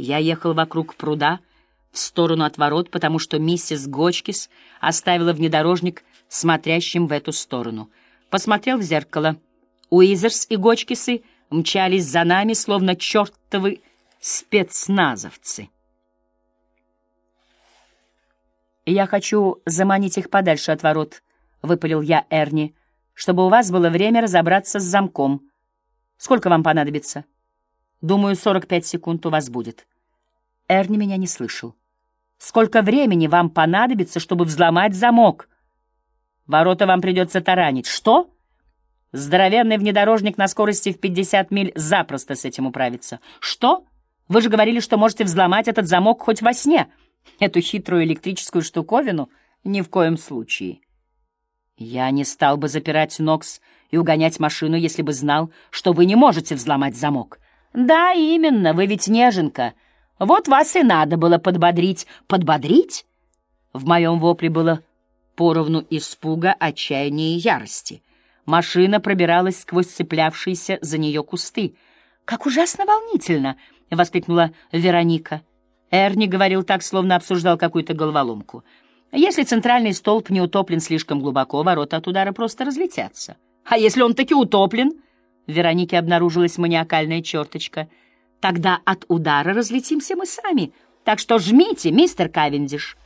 Я ехал вокруг пруда, в сторону от ворот, потому что миссис Гочкис оставила внедорожник смотрящим в эту сторону. Посмотрел в зеркало. Уизерс и Гочкисы мчались за нами, словно чертовы спецназовцы. «Я хочу заманить их подальше от ворот», — выпалил я Эрни, «чтобы у вас было время разобраться с замком. Сколько вам понадобится?» «Думаю, 45 секунд у вас будет». Эрни меня не слышал. «Сколько времени вам понадобится, чтобы взломать замок?» «Ворота вам придется таранить». «Что?» «Здоровенный внедорожник на скорости в 50 миль запросто с этим управится». «Что? Вы же говорили, что можете взломать этот замок хоть во сне». Эту хитрую электрическую штуковину ни в коем случае. Я не стал бы запирать Нокс и угонять машину, если бы знал, что вы не можете взломать замок. Да, именно, вы ведь неженка. Вот вас и надо было подбодрить. Подбодрить? В моем вопле было поровну испуга, отчаяния и ярости. Машина пробиралась сквозь цеплявшиеся за нее кусты. «Как ужасно волнительно!» — воскликнула Вероника. Эрни говорил так, словно обсуждал какую-то головоломку. Если центральный столб не утоплен слишком глубоко, ворота от удара просто разлетятся. А если он таки утоплен? Веронике обнаружилась маниакальная черточка. Тогда от удара разлетимся мы сами. Так что жмите, мистер Кавендиш.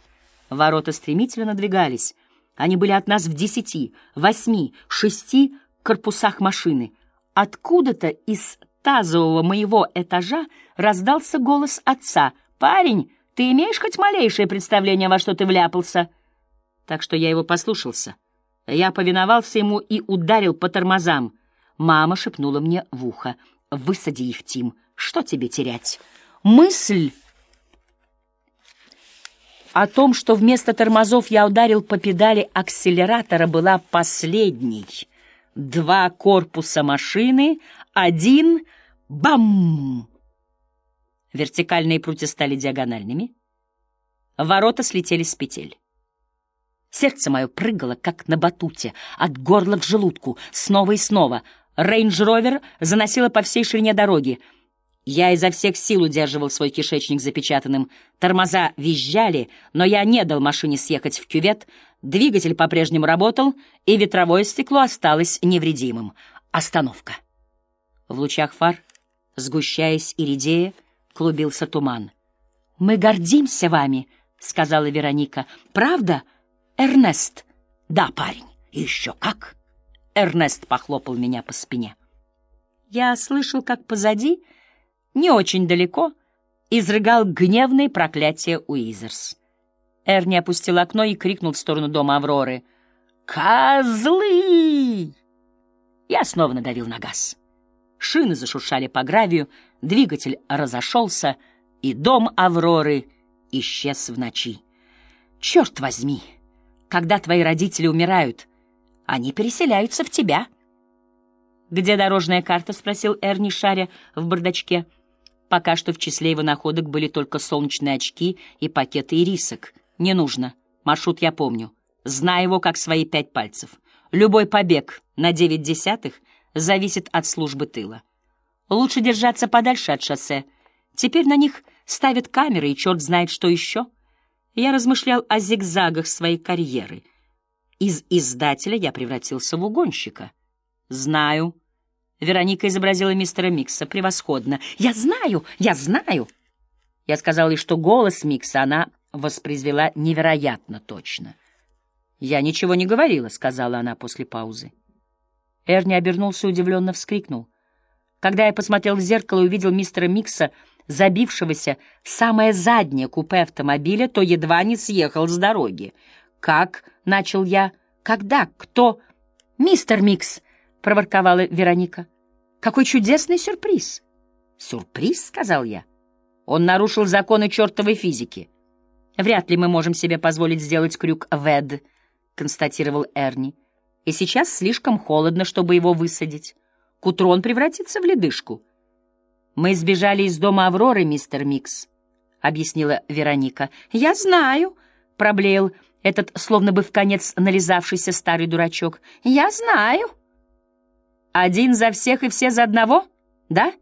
Ворота стремительно надвигались. Они были от нас в десяти, восьми, шести корпусах машины. Откуда-то из тазового моего этажа раздался голос отца — «Парень, ты имеешь хоть малейшее представление, во что ты вляпался?» Так что я его послушался. Я повиновался ему и ударил по тормозам. Мама шепнула мне в ухо. «Высади их, Тим. Что тебе терять?» Мысль о том, что вместо тормозов я ударил по педали акселератора, была последней. Два корпуса машины, один — бам! Вертикальные прутья стали диагональными. Ворота слетели с петель. Сердце мое прыгало, как на батуте, от горла к желудку, снова и снова. Рейндж-ровер заносило по всей ширине дороги. Я изо всех сил удерживал свой кишечник запечатанным. Тормоза визжали, но я не дал машине съехать в кювет. Двигатель по-прежнему работал, и ветровое стекло осталось невредимым. Остановка. В лучах фар, сгущаясь и редея, клубился туман. «Мы гордимся вами», — сказала Вероника. «Правда, Эрнест?» «Да, парень, еще как!» Эрнест похлопал меня по спине. Я слышал, как позади, не очень далеко, изрыгал гневные проклятия Уизерс. Эрни опустил окно и крикнул в сторону дома Авроры. «Козлы!» Я снова надавил на газ. Шины зашуршали по гравию, двигатель разошелся, и дом Авроры исчез в ночи. Черт возьми, когда твои родители умирают, они переселяются в тебя. «Где дорожная карта?» — спросил Эрни, шаря в бардачке. Пока что в числе его находок были только солнечные очки и пакеты ирисок. «Не нужно. Маршрут я помню. Знаю его как свои пять пальцев. Любой побег на девять десятых зависит от службы тыла. Лучше держаться подальше от шоссе. Теперь на них ставят камеры, и черт знает, что еще. Я размышлял о зигзагах своей карьеры. Из издателя я превратился в угонщика. Знаю. Вероника изобразила мистера Микса превосходно. Я знаю, я знаю. Я сказал ей, что голос Микса она воспроизвела невероятно точно. «Я ничего не говорила», — сказала она после паузы. Эрни обернулся и удивленно вскрикнул. Когда я посмотрел в зеркало и увидел мистера Микса, забившегося в самое заднее купе автомобиля, то едва не съехал с дороги. «Как?» — начал я. «Когда? Кто?» «Мистер Микс!» — проворковала Вероника. «Какой чудесный сюрприз!» «Сюрприз?» — сказал я. «Он нарушил законы чертовой физики». «Вряд ли мы можем себе позволить сделать крюк ВЭД», — констатировал Эрни и сейчас слишком холодно, чтобы его высадить. К утру он превратится в ледышку. «Мы сбежали из дома Авроры, мистер Микс», — объяснила Вероника. «Я знаю», — проблеял этот словно бы в конец нализавшийся старый дурачок. «Я знаю». «Один за всех и все за одного, да?»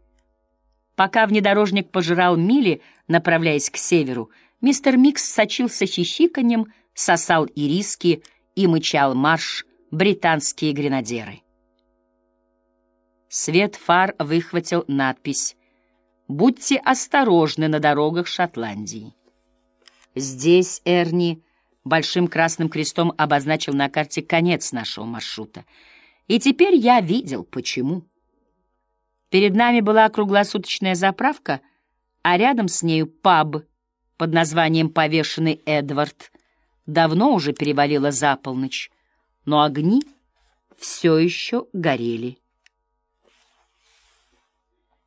Пока внедорожник пожирал мили, направляясь к северу, мистер Микс сочился хихиканьем, сосал ириски и мычал марш британские гренадеры. Свет фар выхватил надпись «Будьте осторожны на дорогах Шотландии». Здесь Эрни большим красным крестом обозначил на карте конец нашего маршрута. И теперь я видел, почему. Перед нами была круглосуточная заправка, а рядом с нею паб под названием «Повешенный Эдвард». Давно уже перевалило за полночь, но огни все еще горели.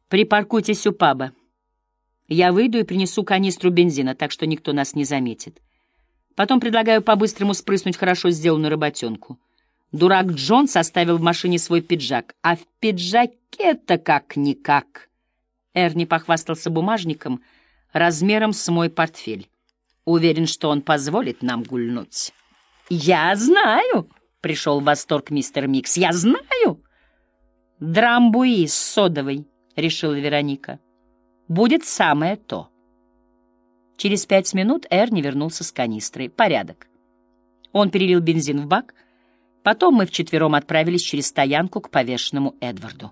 «Припаркуйтесь у паба. Я выйду и принесу канистру бензина, так что никто нас не заметит. Потом предлагаю по-быстрому спрыснуть хорошо сделанную работенку». Дурак Джон составил в машине свой пиджак, а в пиджаке-то как-никак. Эрни похвастался бумажником размером с мой портфель. Уверен, что он позволит нам гульнуть. «Я знаю!» — пришел в восторг мистер Микс. «Я знаю!» «Драмбуи с содовой», — решила Вероника. «Будет самое то». Через пять минут Эрни вернулся с канистрой. Порядок. Он перелил бензин в бак — Потом мы вчетвером отправились через стоянку к повешенному Эдварду.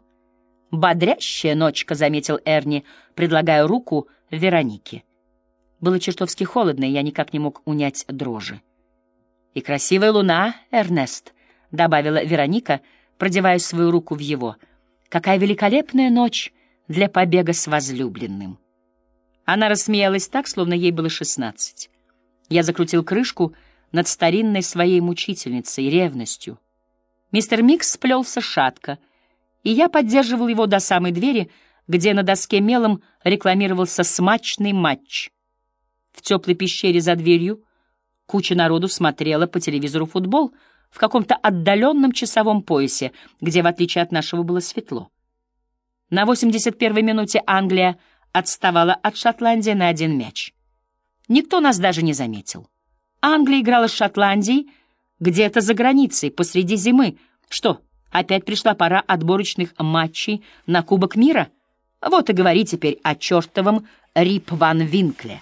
«Бодрящая ночка», — заметил Эрни, предлагая руку Веронике. Было чертовски холодно, и я никак не мог унять дрожи. «И красивая луна, Эрнест», — добавила Вероника, продевая свою руку в его. «Какая великолепная ночь для побега с возлюбленным». Она рассмеялась так, словно ей было шестнадцать. Я закрутил крышку — над старинной своей мучительницей, ревностью. Мистер Микс сплелся шатко, и я поддерживал его до самой двери, где на доске мелом рекламировался смачный матч. В теплой пещере за дверью куча народу смотрела по телевизору футбол в каком-то отдаленном часовом поясе, где, в отличие от нашего, было светло. На 81-й минуте Англия отставала от Шотландии на один мяч. Никто нас даже не заметил. Англия играла с Шотландией где-то за границей, посреди зимы. Что, опять пришла пора отборочных матчей на Кубок мира? Вот и говори теперь о чертовом Рип Ван Винкле.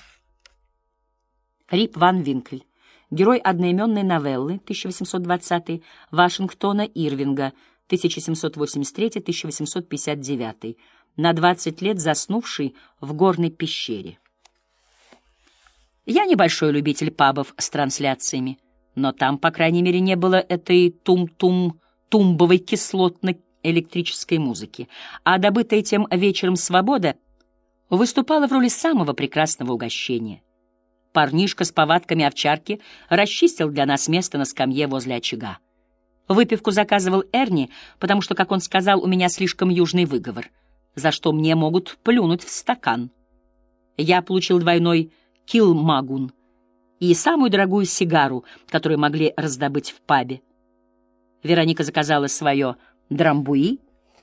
Рип Ван Винкль. Герой одноименной новеллы 1820 Вашингтона Ирвинга 1783-1859, на 20 лет заснувший в горной пещере. Я небольшой любитель пабов с трансляциями, но там, по крайней мере, не было этой тум-тум, тумбовой кислотно-электрической музыки, а добытая тем вечером свобода выступала в роли самого прекрасного угощения. Парнишка с повадками овчарки расчистил для нас место на скамье возле очага. Выпивку заказывал Эрни, потому что, как он сказал, у меня слишком южный выговор, за что мне могут плюнуть в стакан. Я получил двойной килмагун и самую дорогую сигару, которую могли раздобыть в пабе. Вероника заказала свое драмбуи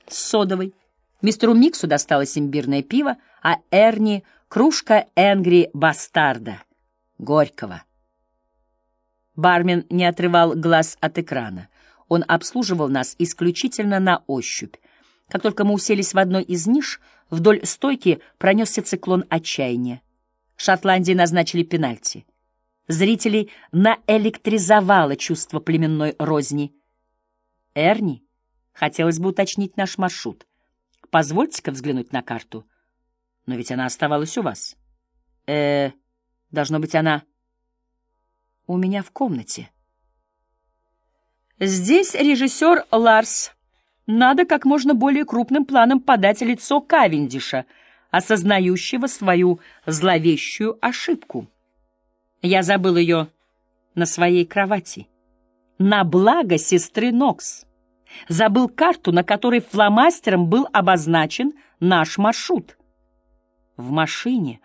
с содовой, мистеру Миксу досталось имбирное пиво, а Эрни — кружка Энгри Бастарда, горького. Бармен не отрывал глаз от экрана. Он обслуживал нас исключительно на ощупь. Как только мы уселись в одной из ниш, вдоль стойки пронесся циклон отчаяния. Шотландии назначили пенальти. Зрителей наэлектризовало чувство племенной розни. Эрни, хотелось бы уточнить наш маршрут. Позвольте-ка взглянуть на карту. Но ведь она оставалась у вас. э должно быть, она у меня в комнате. Здесь режиссер Ларс. Надо как можно более крупным планом подать лицо Кавендиша — осознающего свою зловещую ошибку. Я забыл ее на своей кровати. На благо сестры Нокс. Забыл карту, на которой фломастером был обозначен наш маршрут. В машине...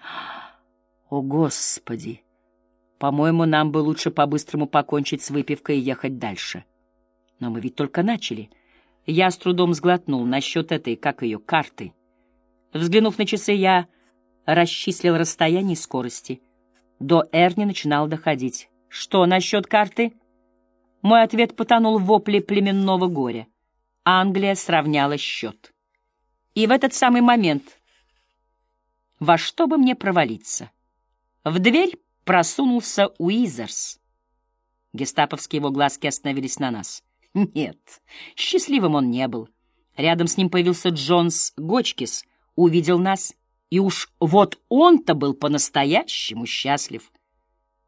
О, Господи! По-моему, нам бы лучше по-быстрому покончить с выпивкой и ехать дальше. Но мы ведь только начали. Я с трудом сглотнул насчет этой, как ее, карты. Взглянув на часы, я расчислил расстояние и скорости. До Эрни начинал доходить. «Что насчет карты?» Мой ответ потонул в вопле племенного горя. Англия сравняла счет. И в этот самый момент во что бы мне провалиться. В дверь просунулся Уизерс. Гестаповские его глазки остановились на нас. Нет, счастливым он не был. Рядом с ним появился Джонс Гочкис, увидел нас, и уж вот он-то был по-настоящему счастлив.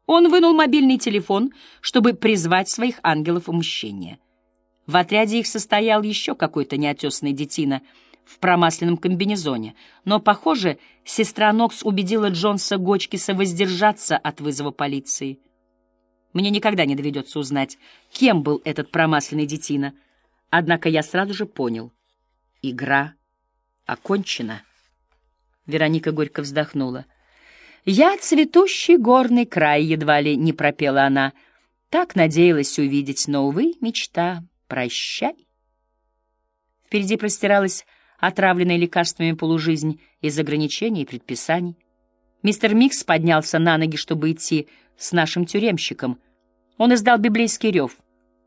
Он вынул мобильный телефон, чтобы призвать своих ангелов мщения. В отряде их состоял еще какой-то неотесный детина в промасленном комбинезоне, но, похоже, сестра Нокс убедила Джонса Гочкиса воздержаться от вызова полиции. Мне никогда не доведется узнать, кем был этот промасленный детина, однако я сразу же понял — игра окончена. Вероника горько вздохнула. «Я цветущий горный край», — едва ли не пропела она. Так надеялась увидеть, но, увы, мечта. Прощай. Впереди простиралась отравленная лекарствами полужизнь из ограничений и предписаний. Мистер Микс поднялся на ноги, чтобы идти с нашим тюремщиком. Он издал библейский рев.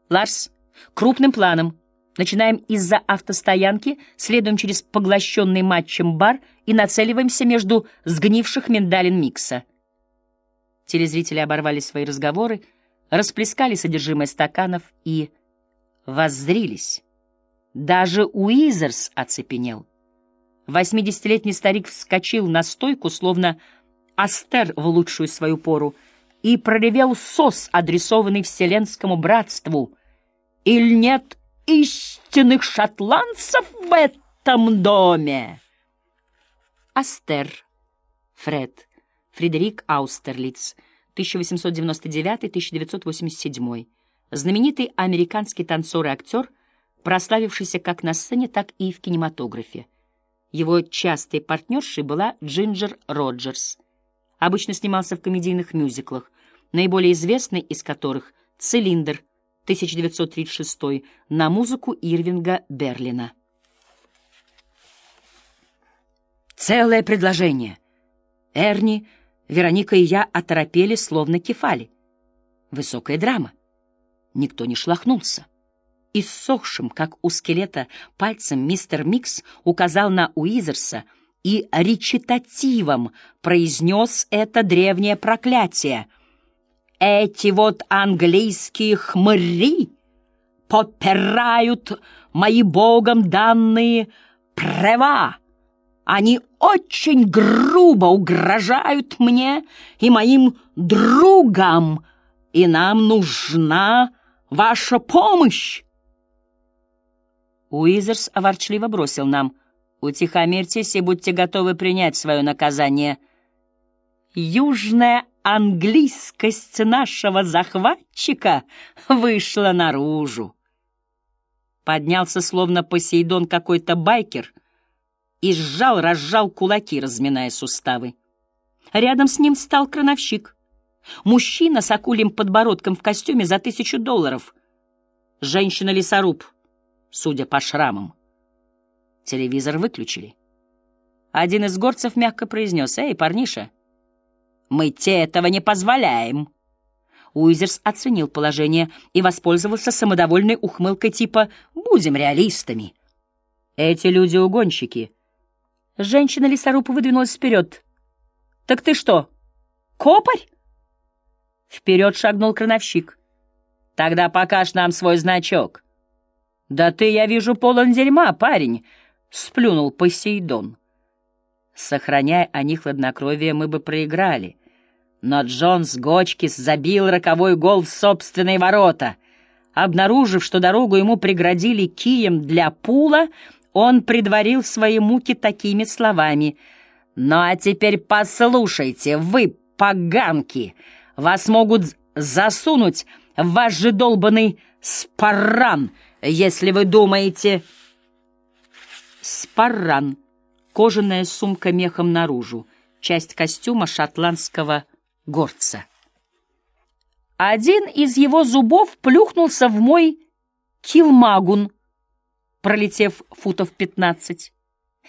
«Ларс, крупным планом. Начинаем из-за автостоянки, следуем через поглощенный матчем бар и нацеливаемся между сгнивших миндалин Микса». Телезрители оборвали свои разговоры, расплескали содержимое стаканов и воззрились. Даже Уизерс оцепенел. Восьмидесятилетний старик вскочил на стойку, словно Астер в лучшую свою пору, и проревел сос, адресованный Вселенскому братству. «Иль нет истинных шотландцев в этом доме?» Астер, Фред, Фредерик Аустерлиц, 1899-1987 знаменитый американский танцор и актер, прославившийся как на сцене, так и в кинематографе. Его частой партнершей была Джинджер Роджерс. Обычно снимался в комедийных мюзиклах, наиболее известный из которых «Цилиндр» 1936 на музыку Ирвинга Берлина. Целое предложение. Эрни, Вероника и я оторопели, словно кефали. Высокая драма. Никто не шлахнулся. Иссохшим, как у скелета, пальцем мистер Микс указал на Уизерса и речитативом произнес это древнее проклятие. «Эти вот английские хмыри попирают мои богом данные права. Они очень грубо угрожают мне и моим другам, и нам нужна Ваша помощь!» Уизерс ворчливо бросил нам. «Утихомирьтесь и будьте готовы принять свое наказание. Южная английскость нашего захватчика вышла наружу». Поднялся, словно Посейдон какой-то байкер, и сжал-разжал кулаки, разминая суставы. Рядом с ним встал крановщик — Мужчина с акулем подбородком в костюме за тысячу долларов. Женщина-лесоруб, судя по шрамам. Телевизор выключили. Один из горцев мягко произнес, «Эй, парниша, мы тебе этого не позволяем». Уизерс оценил положение и воспользовался самодовольной ухмылкой типа «будем реалистами». «Эти люди угонщики». Женщина-лесоруб выдвинулась вперед. «Так ты что, копарь?» Вперед шагнул крановщик. «Тогда покажь нам свой значок». «Да ты, я вижу, полон дерьма, парень», — сплюнул Посейдон. Сохраняя они хладнокровие, мы бы проиграли. Но Джонс Гочкис забил роковой гол в собственные ворота. Обнаружив, что дорогу ему преградили кием для пула, он предварил свои муки такими словами. «Ну а теперь послушайте, вы, поганки!» Вас могут засунуть в ваш же долбанный спарран, если вы думаете... Спарран. Кожаная сумка мехом наружу. Часть костюма шотландского горца. Один из его зубов плюхнулся в мой килмагун, пролетев футов пятнадцать.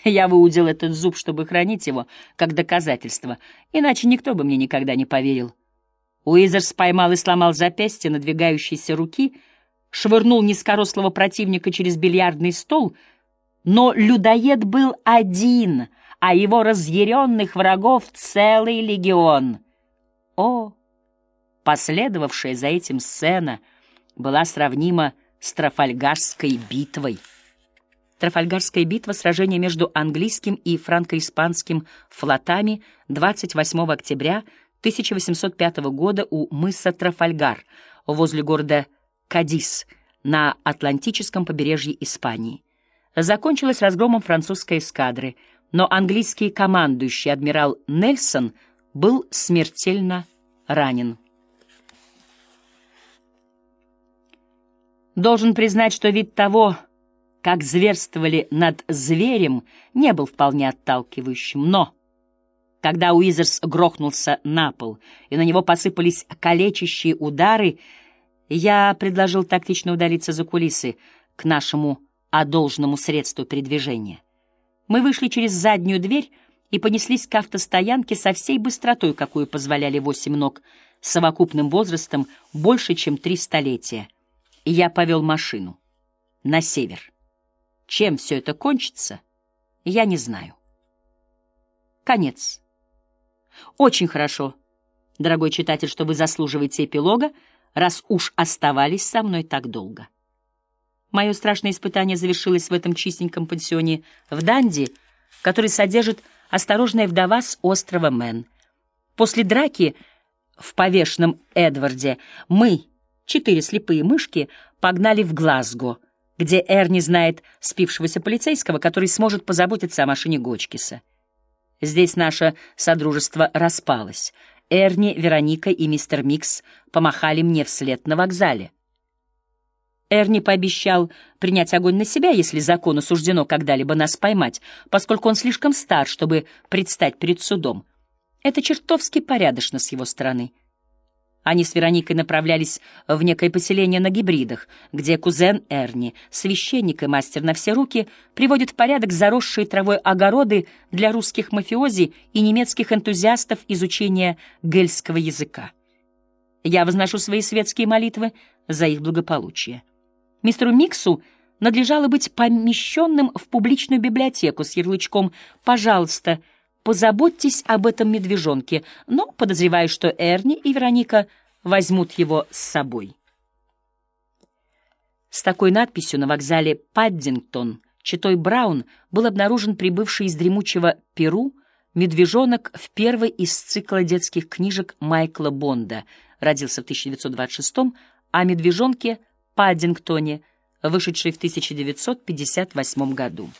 Я выудил этот зуб, чтобы хранить его, как доказательство, иначе никто бы мне никогда не поверил. Уизерс поймал и сломал запястье надвигающейся руки, швырнул низкорослого противника через бильярдный стол, но людоед был один, а его разъяренных врагов целый легион. О, последовавшая за этим сцена была сравнима с Трафальгарской битвой. Трафальгарская битва — сражение между английским и франко-испанским флотами 28 октября 1805 года у мыса Трафальгар возле города Кадис на Атлантическом побережье Испании. Закончилось разгромом французской эскадры, но английский командующий адмирал Нельсон был смертельно ранен. Должен признать, что вид того, как зверствовали над зверем, не был вполне отталкивающим, но... Когда Уизерс грохнулся на пол, и на него посыпались калечащие удары, я предложил тактично удалиться за кулисы к нашему одолженному средству передвижения. Мы вышли через заднюю дверь и понеслись к автостоянке со всей быстротой, какую позволяли восемь ног, с совокупным возрастом больше, чем три столетия. И я повел машину на север. Чем все это кончится, я не знаю. Конец. Очень хорошо, дорогой читатель, что вы заслуживаете эпилога, раз уж оставались со мной так долго. Мое страшное испытание завершилось в этом чистеньком пансионе в Данди, который содержит осторожная вдова с острова Мэн. После драки в повешенном Эдварде мы, четыре слепые мышки, погнали в Глазго, где Эрни знает спившегося полицейского, который сможет позаботиться о машине Гочкиса. Здесь наше содружество распалось. Эрни, Вероника и мистер Микс помахали мне вслед на вокзале. Эрни пообещал принять огонь на себя, если закону суждено когда-либо нас поймать, поскольку он слишком стар, чтобы предстать перед судом. Это чертовски порядочно с его стороны. Они с Вероникой направлялись в некое поселение на гибридах, где кузен Эрни, священник и мастер на все руки, приводит в порядок заросшие травой огороды для русских мафиози и немецких энтузиастов изучения гельского языка. Я возношу свои светские молитвы за их благополучие. Мистеру Миксу надлежало быть помещенным в публичную библиотеку с ярлычком «Пожалуйста, позаботьтесь об этом медвежонке», но подозреваю, что Эрни и Вероника возьмут его с собой. С такой надписью на вокзале Паддингтон Читой Браун был обнаружен прибывший из дремучего Перу медвежонок в первой из цикла детских книжек Майкла Бонда, родился в 1926 а медвежонке — Паддингтоне, вышедший в 1958 году.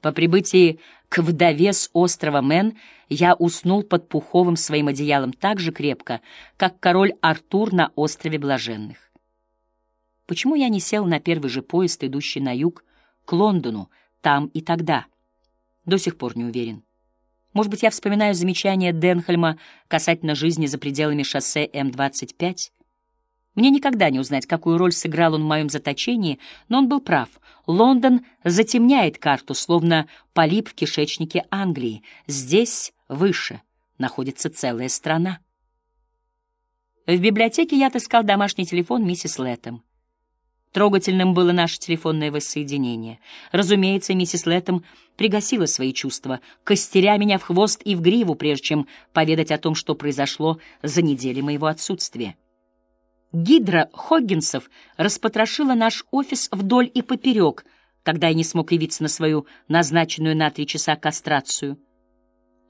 По прибытии к вдове с острова Мэн я уснул под пуховым своим одеялом так же крепко, как король Артур на острове Блаженных. Почему я не сел на первый же поезд, идущий на юг, к Лондону, там и тогда? До сих пор не уверен. Может быть, я вспоминаю замечание Денхельма касательно жизни за пределами шоссе М-25? Мне никогда не узнать, какую роль сыграл он в моем заточении, но он был прав. Лондон затемняет карту, словно полип в кишечнике Англии. Здесь, выше, находится целая страна. В библиотеке я отыскал домашний телефон миссис Лэттем. Трогательным было наше телефонное воссоединение. Разумеется, миссис Лэттем пригасила свои чувства, костеря меня в хвост и в гриву, прежде чем поведать о том, что произошло за неделю моего отсутствия. Гидра Хоггинсов распотрошила наш офис вдоль и поперек, когда я не смог явиться на свою назначенную на три часа кастрацию.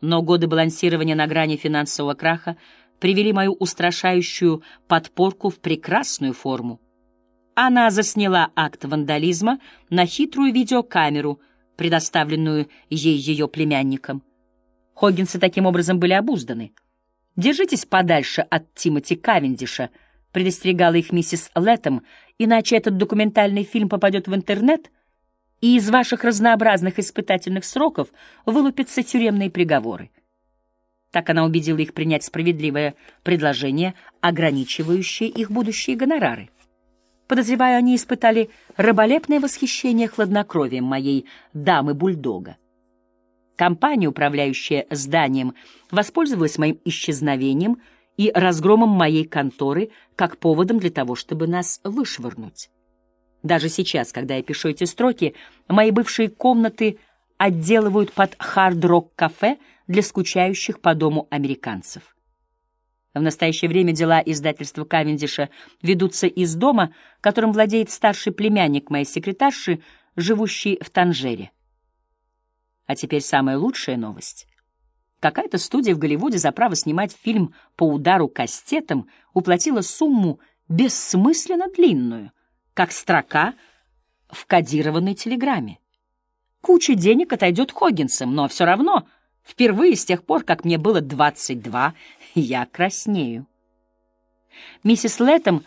Но годы балансирования на грани финансового краха привели мою устрашающую подпорку в прекрасную форму. Она засняла акт вандализма на хитрую видеокамеру, предоставленную ей ее племянникам. Хоггинсы таким образом были обузданы. Держитесь подальше от Тимоти Кавендиша — предостерегала их миссис Лэттем, иначе этот документальный фильм попадет в интернет, и из ваших разнообразных испытательных сроков вылупятся тюремные приговоры. Так она убедила их принять справедливое предложение, ограничивающее их будущие гонорары. Подозреваю, они испытали раболепное восхищение хладнокровием моей дамы-бульдога. Компания, управляющая зданием, воспользовалась моим исчезновением — и разгромом моей конторы как поводом для того, чтобы нас вышвырнуть. Даже сейчас, когда я пишу эти строки, мои бывшие комнаты отделывают под хард-рок-кафе для скучающих по дому американцев. В настоящее время дела издательства Кавендиша ведутся из дома, которым владеет старший племянник моей секретарши, живущий в Танжере. А теперь самая лучшая новость. Какая-то студия в Голливуде за право снимать фильм по удару кастетом уплатила сумму бессмысленно длинную, как строка в кодированной телеграмме. Куча денег отойдет Хоггинсам, но все равно впервые с тех пор, как мне было 22, я краснею. Миссис Лэттем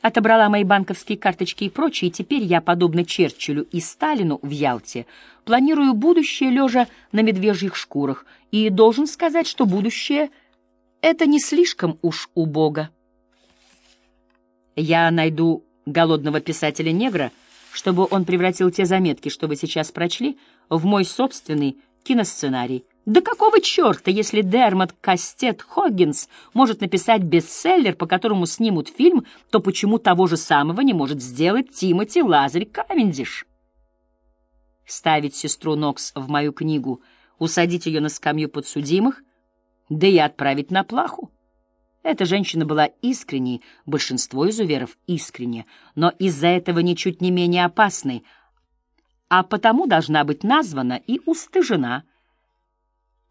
отобрала мои банковские карточки и прочее, и теперь я, подобно Черчиллю и Сталину в Ялте, планирую будущее лежа на медвежьих шкурах, и должен сказать, что будущее — это не слишком уж убого. Я найду голодного писателя-негра, чтобы он превратил те заметки, что вы сейчас прочли, в мой собственный киносценарий. Да какого черта, если Дермат Кастет Хоггинс может написать бестселлер, по которому снимут фильм, то почему того же самого не может сделать Тимоти Лазарь Кавендиш? Ставить сестру Нокс в мою книгу, усадить ее на скамью подсудимых, да и отправить на плаху. Эта женщина была искренней, большинство изуверов искренне, но из-за этого ничуть не менее опасной, а потому должна быть названа и устыжена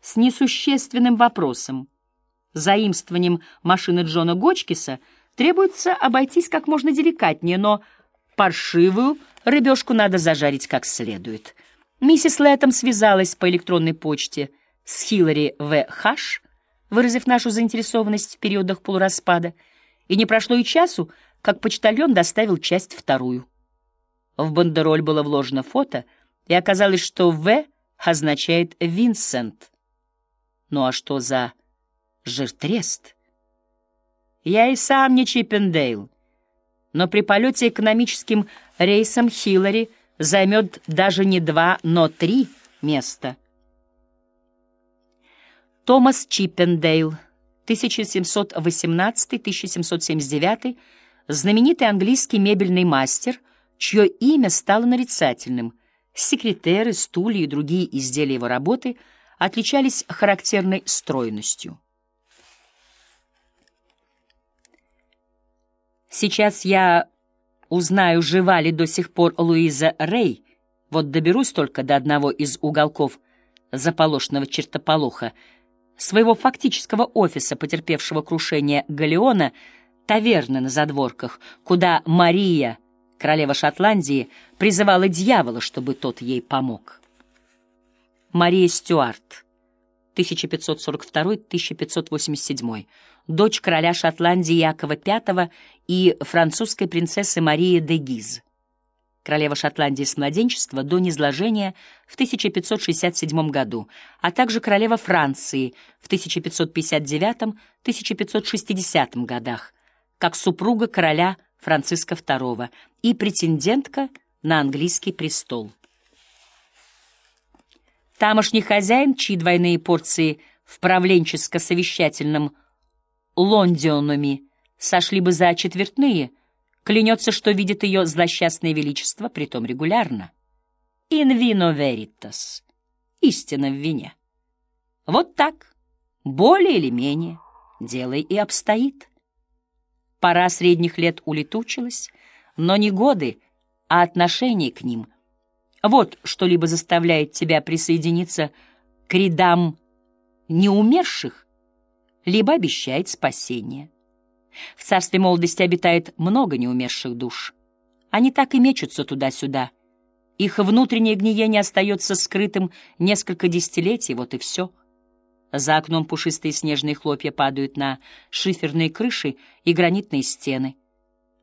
с несущественным вопросом. Заимствованием машины Джона Гочкиса требуется обойтись как можно деликатнее, но паршивую рыбешку надо зажарить как следует. Миссис Лэттем связалась по электронной почте с Хиллари В. Хаш, выразив нашу заинтересованность в периодах полураспада, и не прошло и часу, как почтальон доставил часть вторую. В бандероль было вложено фото, и оказалось, что «В» означает «Винсент». Ну а что за жиртрест? Я и сам не Чиппендейл, но при полете экономическим рейсом Хиллари займет даже не два, но три места — Томас Чиппендейл, 1718-1779, знаменитый английский мебельный мастер, чье имя стало нарицательным. Секретеры, стулья и другие изделия его работы отличались характерной стройностью. Сейчас я узнаю, жива ли до сих пор Луиза Рей, вот доберусь только до одного из уголков заполошенного чертополоха — своего фактического офиса, потерпевшего крушение Галеона, таверны на задворках, куда Мария, королева Шотландии, призывала дьявола, чтобы тот ей помог. Мария Стюарт, 1542-1587, дочь короля Шотландии Якова V и французской принцессы Марии де Гиз. Королева Шотландии с младенчества до низложения в 1567 году, а также королева Франции в 1559-1560 годах, как супруга короля Франциска II и претендентка на английский престол. Тамошний хозяин, чьи двойные порции в правленческо-совещательном Лондионами сошли бы за четвертные – Клянется, что видит ее злосчастное величество, притом регулярно. In vino veritas. Истина в вине. Вот так, более или менее, дело и обстоит. Пора средних лет улетучилась, но не годы, а отношение к ним. Вот что либо заставляет тебя присоединиться к рядам неумерших, либо обещает спасение. В царстве молодости обитает много неумерших душ. Они так и мечутся туда-сюда. Их внутреннее гниение остается скрытым несколько десятилетий, вот и все. За окном пушистые снежные хлопья падают на шиферные крыши и гранитные стены.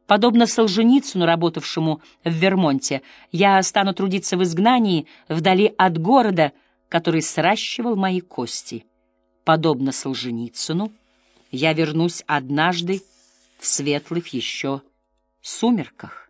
Подобно Солженицыну, работавшему в Вермонте, я стану трудиться в изгнании, вдали от города, который сращивал мои кости. Подобно Солженицыну, я вернусь однажды в светлых еще сумерках.